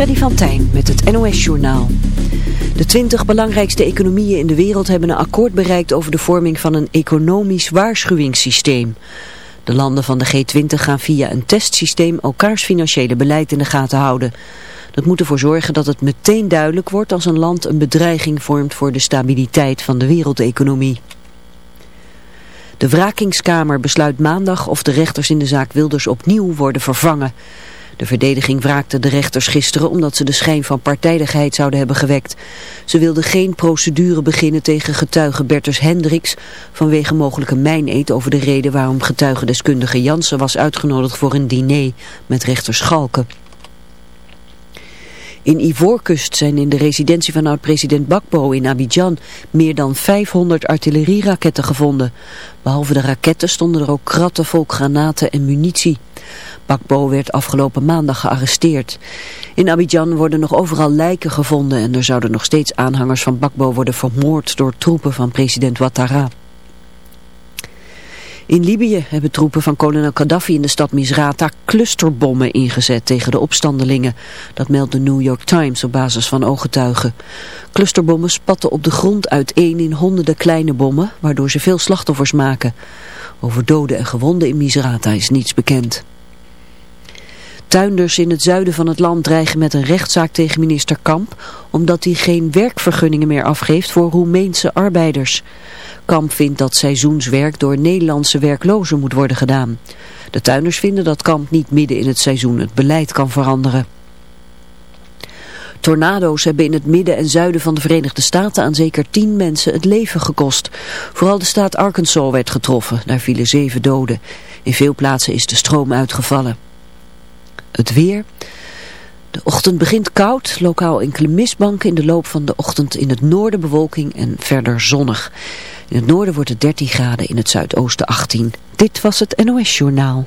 Freddy van Tijn met het NOS-journaal. De twintig belangrijkste economieën in de wereld hebben een akkoord bereikt over de vorming van een economisch waarschuwingssysteem. De landen van de G20 gaan via een testsysteem elkaars financiële beleid in de gaten houden. Dat moet ervoor zorgen dat het meteen duidelijk wordt als een land een bedreiging vormt voor de stabiliteit van de wereldeconomie. De wrakingskamer besluit maandag of de rechters in de zaak Wilders opnieuw worden vervangen. De verdediging wraakte de rechters gisteren omdat ze de schijn van partijdigheid zouden hebben gewekt. Ze wilden geen procedure beginnen tegen getuige Bertus Hendricks vanwege mogelijke mijneed over de reden waarom getuigendeskundige Jansen was uitgenodigd voor een diner met rechter Schalken. In Ivoorkust zijn in de residentie van oud-president Bakbo in Abidjan meer dan 500 artillerieraketten gevonden. Behalve de raketten stonden er ook kratten vol granaten en munitie. Bakbo werd afgelopen maandag gearresteerd. In Abidjan worden nog overal lijken gevonden en er zouden nog steeds aanhangers van Bakbo worden vermoord door troepen van president Ouattara. In Libië hebben troepen van kolonel Gaddafi in de stad Misrata clusterbommen ingezet tegen de opstandelingen. Dat meldt de New York Times op basis van ooggetuigen. Clusterbommen spatten op de grond uiteen in honderden kleine bommen, waardoor ze veel slachtoffers maken. Over doden en gewonden in Misrata is niets bekend. Tuinders in het zuiden van het land dreigen met een rechtszaak tegen minister Kamp, omdat hij geen werkvergunningen meer afgeeft voor Roemeense arbeiders. Kamp vindt dat seizoenswerk door Nederlandse werklozen moet worden gedaan. De tuinders vinden dat Kamp niet midden in het seizoen het beleid kan veranderen. Tornado's hebben in het midden en zuiden van de Verenigde Staten aan zeker tien mensen het leven gekost. Vooral de staat Arkansas werd getroffen, daar vielen zeven doden. In veel plaatsen is de stroom uitgevallen. Het weer... De ochtend begint koud, lokaal enkele mistbanken in de loop van de ochtend in het noorden bewolking en verder zonnig. In het noorden wordt het 13 graden, in het zuidoosten 18. Dit was het NOS Journaal.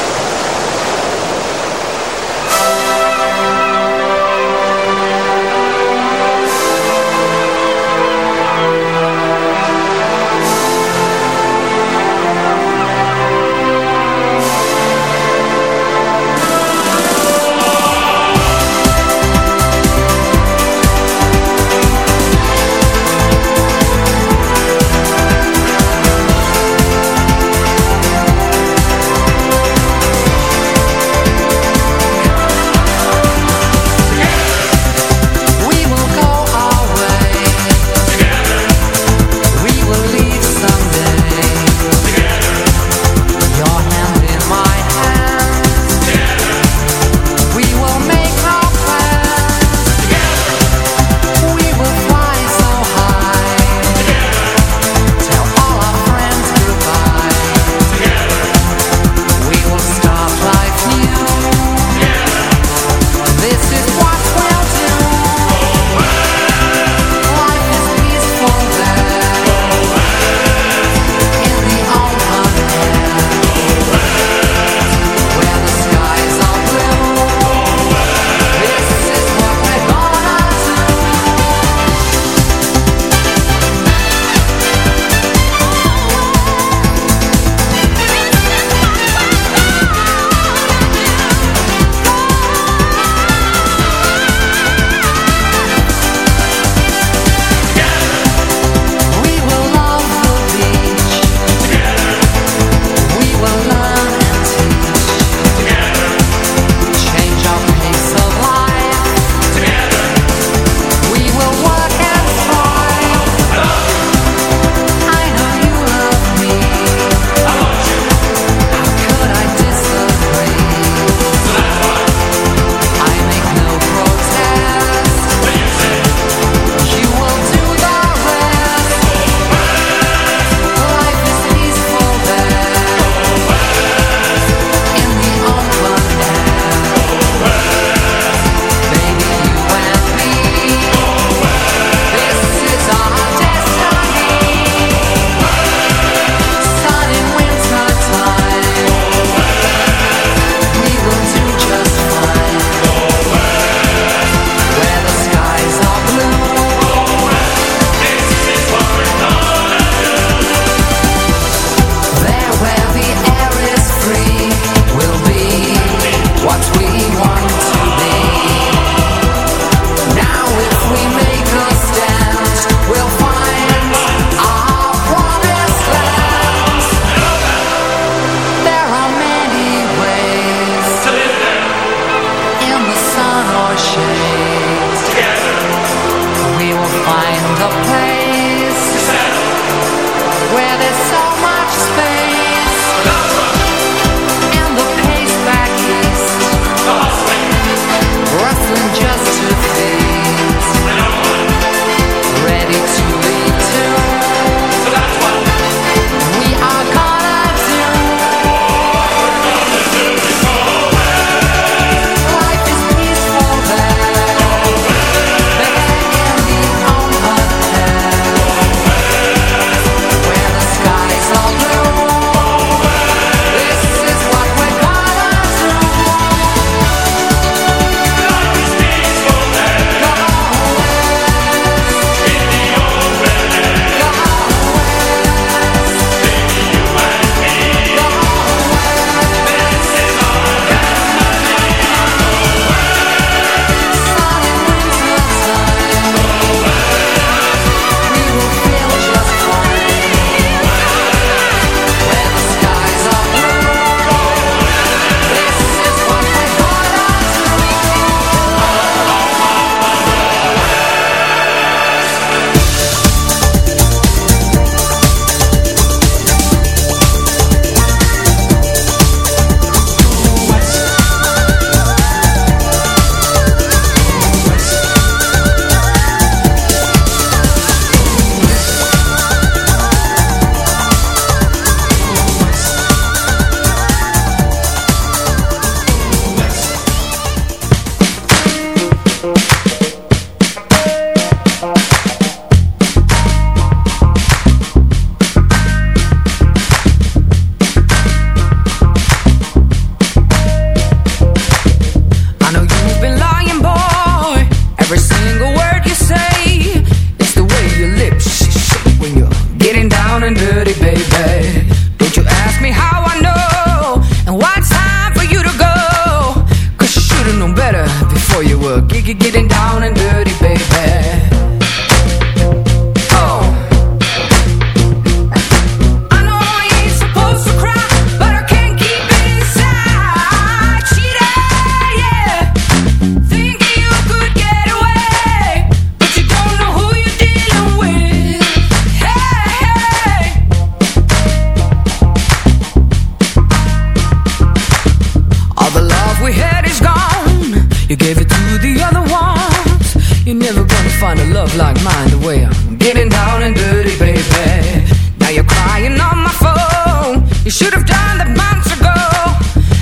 You should have done that months ago.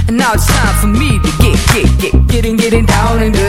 And now it's time for me to get, get, get, getting, getting down and dirty.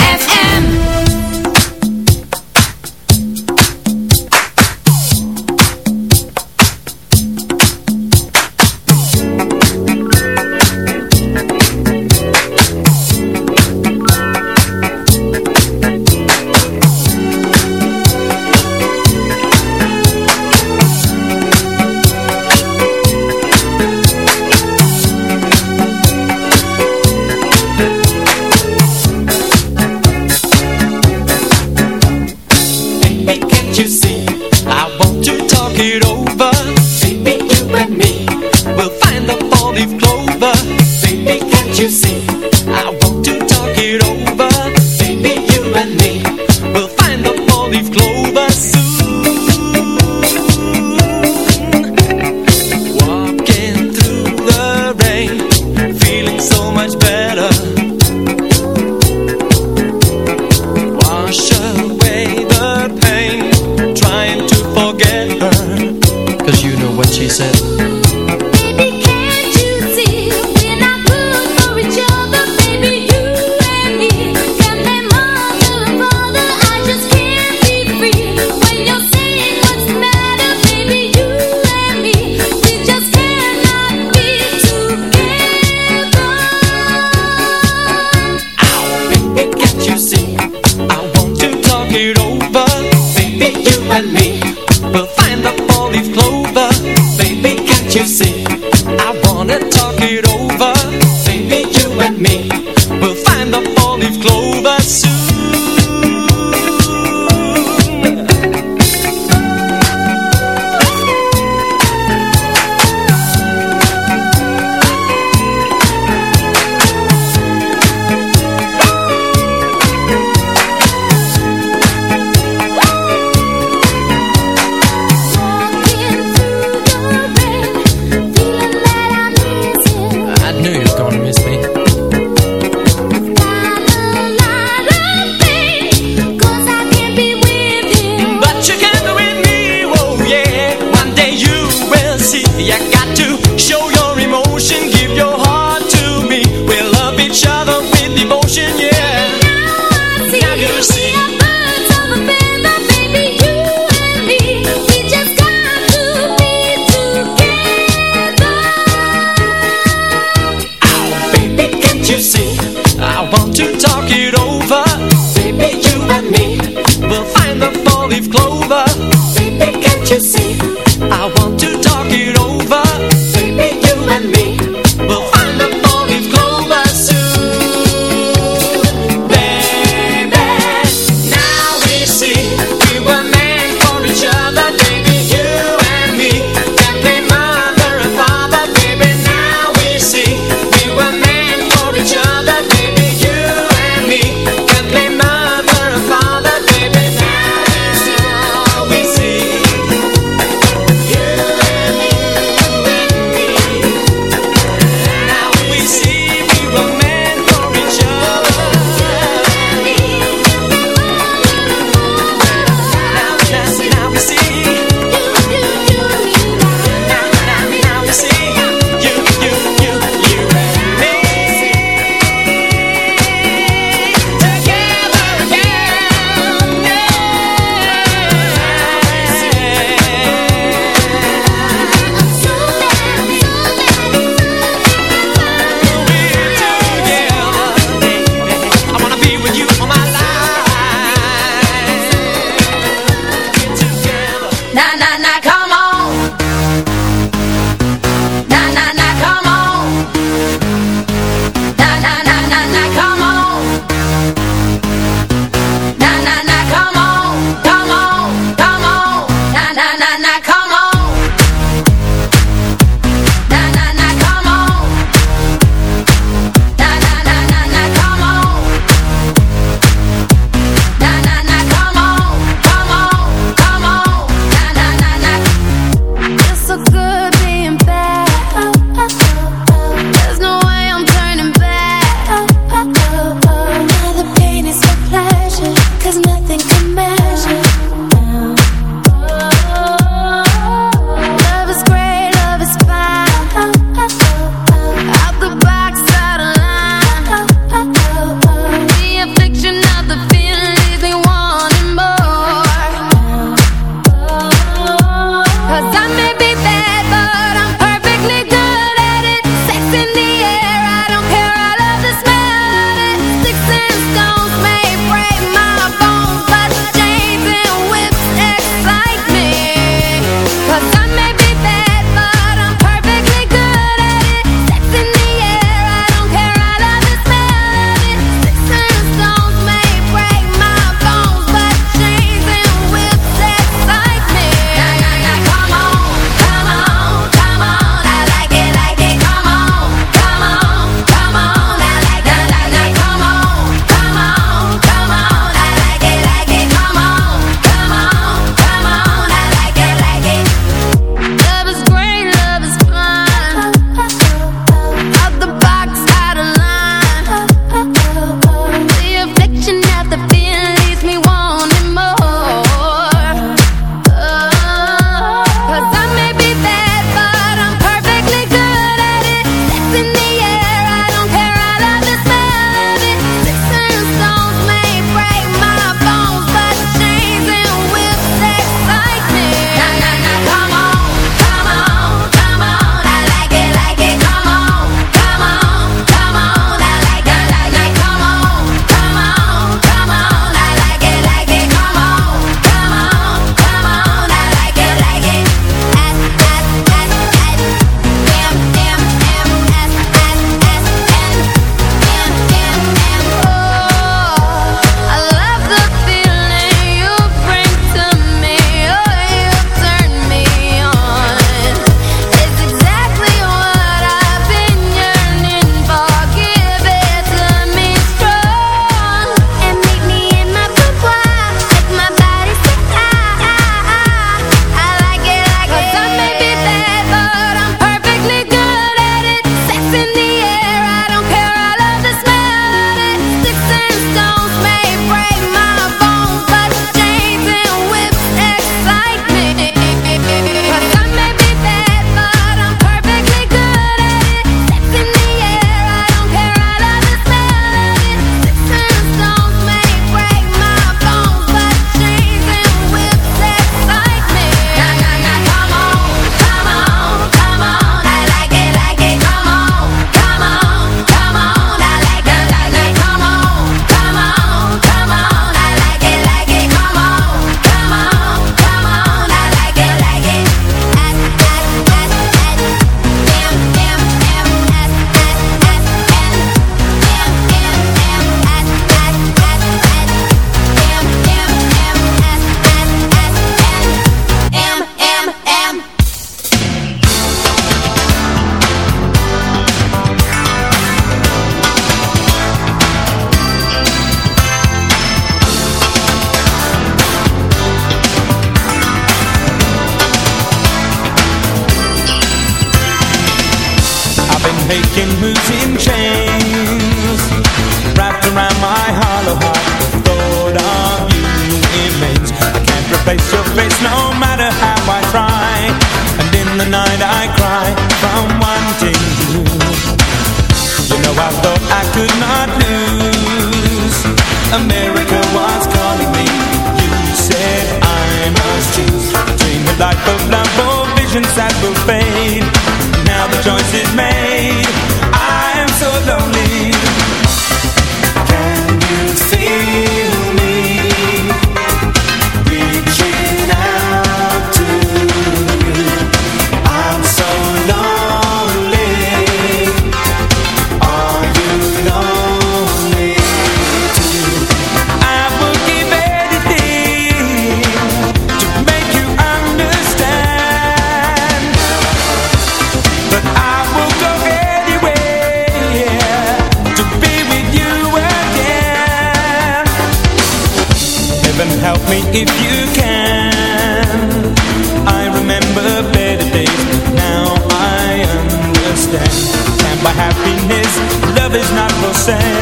Love is not for sale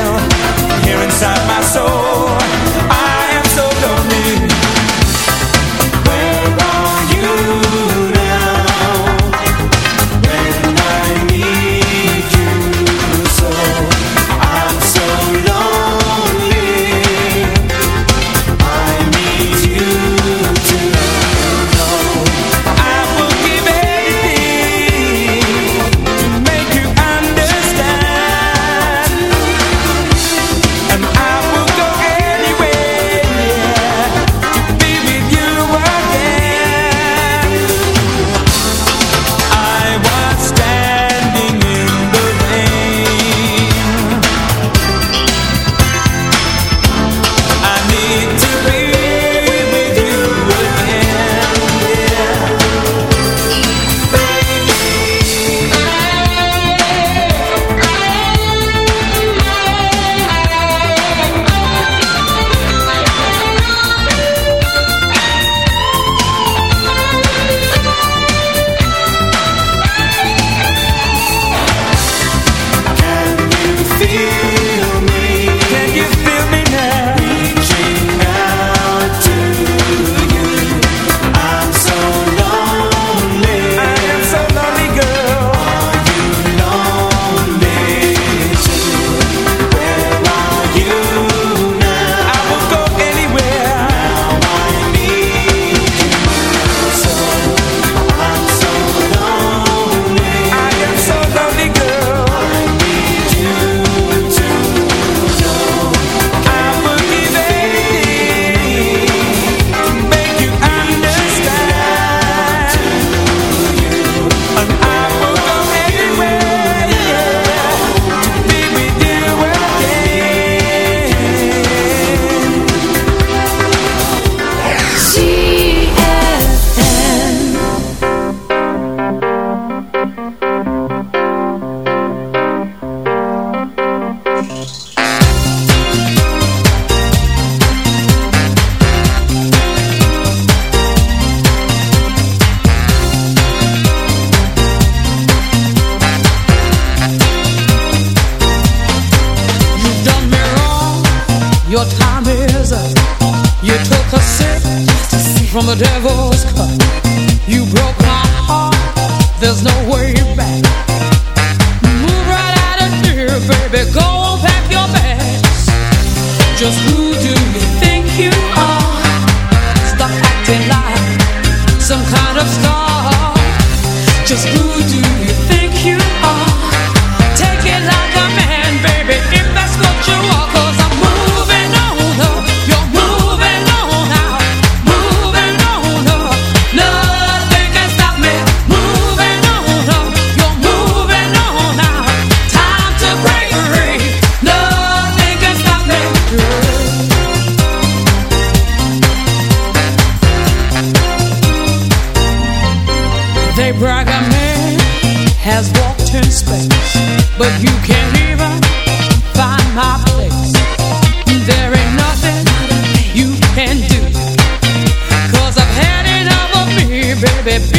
baby